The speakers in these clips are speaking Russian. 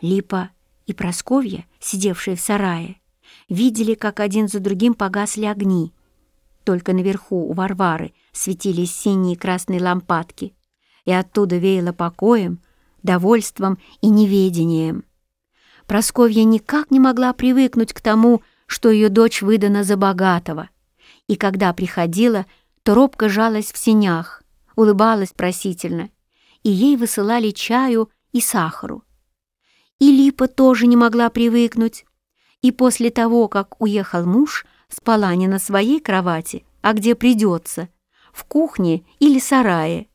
Липа и Просковья, сидевшие в сарае, видели, как один за другим погасли огни. Только наверху у Варвары светились синие и красные лампадки, и оттуда веяло покоем, довольством и неведением. Просковья никак не могла привыкнуть к тому, что ее дочь выдана за богатого, и когда приходила, то робко жалась в синях, улыбалась просительно, и ей высылали чаю и сахару. И Липа тоже не могла привыкнуть, и после того, как уехал муж, спала не на своей кровати, а где придется, в кухне или сарае,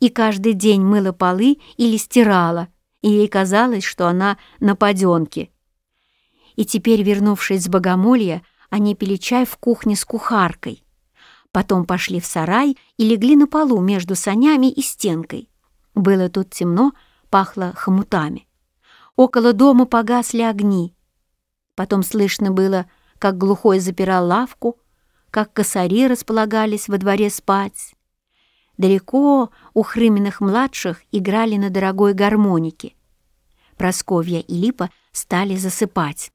и каждый день мыла полы или стирала, и ей казалось, что она на паденке. И теперь, вернувшись с богомолья, они пили чай в кухне с кухаркой. Потом пошли в сарай и легли на полу между санями и стенкой. Было тут темно, пахло хомутами. Около дома погасли огни. Потом слышно было, как глухой запирал лавку, как косари располагались во дворе спать. Далеко у Хрыминых-младших играли на дорогой гармонике. Просковья и Липа стали засыпать.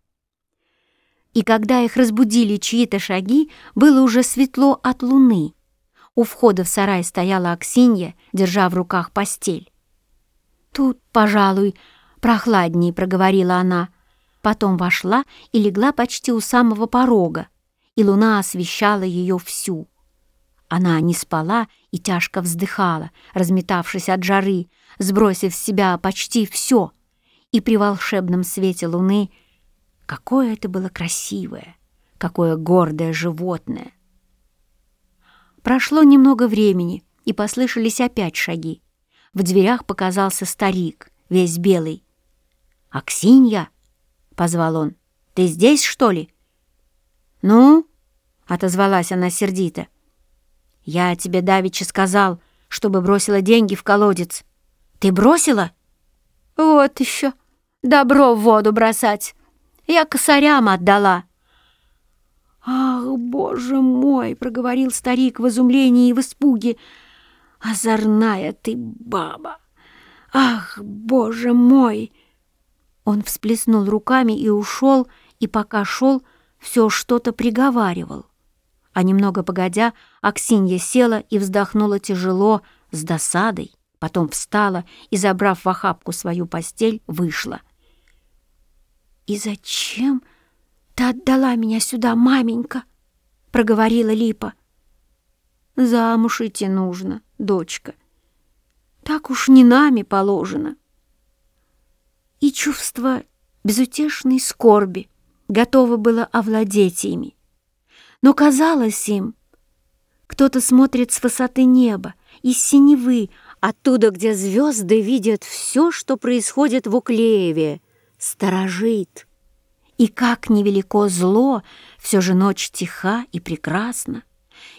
И когда их разбудили чьи-то шаги, было уже светло от луны. У входа в сарай стояла Аксинья, держа в руках постель. «Тут, пожалуй, прохладнее», — проговорила она. Потом вошла и легла почти у самого порога, и луна освещала ее всю. Она не спала и тяжко вздыхала, разметавшись от жары, сбросив с себя почти все. И при волшебном свете луны какое это было красивое, какое гордое животное! Прошло немного времени, и послышались опять шаги. В дверях показался старик, весь белый. «Аксинья!» — позвал он. «Ты здесь, что ли?» «Ну?» — отозвалась она сердито. «Я тебе давеча сказал, чтобы бросила деньги в колодец. Ты бросила?» «Вот еще! Добро в воду бросать! Я косарям отдала!» «Ах, боже мой!» — проговорил старик в изумлении и в испуге. «Озорная ты баба! Ах, боже мой!» Он всплеснул руками и ушел, и пока шел, все что-то приговаривал. А немного погодя, Аксинья села и вздохнула тяжело, с досадой, потом встала и, забрав в охапку свою постель, вышла. «И зачем?» «Ты отдала меня сюда, маменька!» — проговорила Липа. «Замуж идти нужно, дочка. Так уж не нами положено». И чувство безутешной скорби готово было овладеть ими. Но казалось им, кто-то смотрит с высоты неба, из синевы, оттуда, где звезды видят все, что происходит в Уклееве, сторожит. И как невелико зло, все же ночь тиха и прекрасна.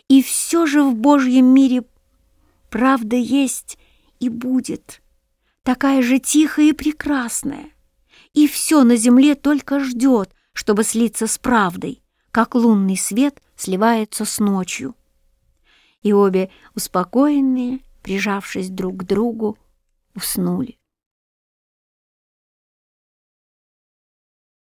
И все же в Божьем мире правда есть и будет, такая же тихая и прекрасная. И все на земле только ждет, чтобы слиться с правдой, как лунный свет сливается с ночью. И обе, успокоенные, прижавшись друг к другу, уснули.